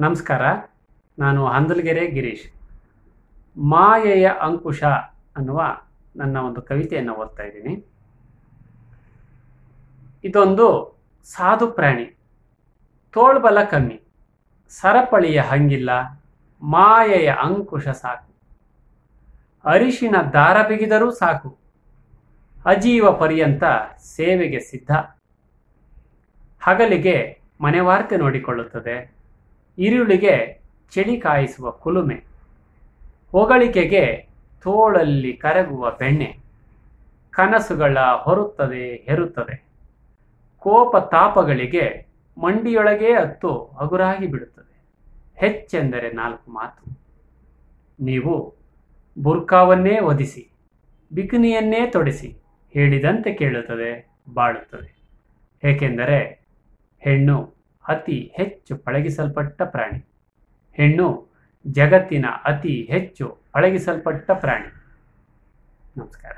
ನಮಸ್ಕಾರ. ನಾನು ಹಂದಲ್ಗೆರೆ ಗಿರೀಶ್. ಮಾಯೆಯ ಅಂಕುಶ ಅನ್ನುವ ನನ್ನ ಒಂದು ಕವಿತೆಯನ್ನು ಓದ್ತಾ ಇದ್ದೀನಿ. ಇದೊಂದು ಸಾಧು ಪ್ರಾಣಿ. ತೋಳ್ಬಲ ಕಮ್ಮಿ. ಸರಪಳಿಯ ಹಂಗಿಲ್ಲ. ಮಾಯೆಯ ಅಂಕುಶ ಸಾಕು. ಅರಿಶಿನ ದಾರ ಬಿಗಿದರೂ ಸಾಕು. ಅಜೀವ ಪರ್ಯಂತ ಸೇವೆಗೆ ಸಿದ್ಧ. ಹಗಲಿಗೆ ಮನೆವಾರ್ತೆ ನೋಡಿಕೊಳ್ಳುತ್ತದೆ. ಇರುಳಿಗೆ ಚಳಿ ಕಾಯಿಸುವ ಕುಲುಮೆ, ಹೊಗಳಿಕೆಗೆ ತೋಳಲ್ಲಿ ಕರಗುವ ಬೆಣ್ಣೆ, ಕನಸುಗಳ ಹೊರುತ್ತದೆ ಹೆರುತ್ತದೆ. ಕೋಪ ತಾಪಗಳಿಗೆ ಮಂಡಿಯೊಳಗೇ ಹತ್ತು ಹಗುರಾಗಿ ಬಿಡುತ್ತದೆ. ಹೆಚ್ಚೆಂದರೆ ನಾಲ್ಕು ಮಾತು. ನೀವು ಬುರ್ಕಾವನ್ನೇ ಒದಿಸಿ ಬಿಕಿನಿಯನ್ನೇ ತೊಡಿಸಿ ಹೇಳಿದಂತೆ ಕೇಳುತ್ತದೆ, ಬಾಳುತ್ತದೆ. ಏಕೆಂದರೆ ಹೆಣ್ಣು ಅತಿ ಹೆಚ್ಚು ಪಳಗಿಸಲ್ಪಟ್ಟ ಪ್ರಾಣಿ. ಹೆಣ್ಣು ಜಗತ್ತಿನ ಅತಿ ಹೆಚ್ಚು ಪಳಗಿಸಲ್ಪಟ್ಟ ಪ್ರಾಣಿ. ನಮಸ್ಕಾರ.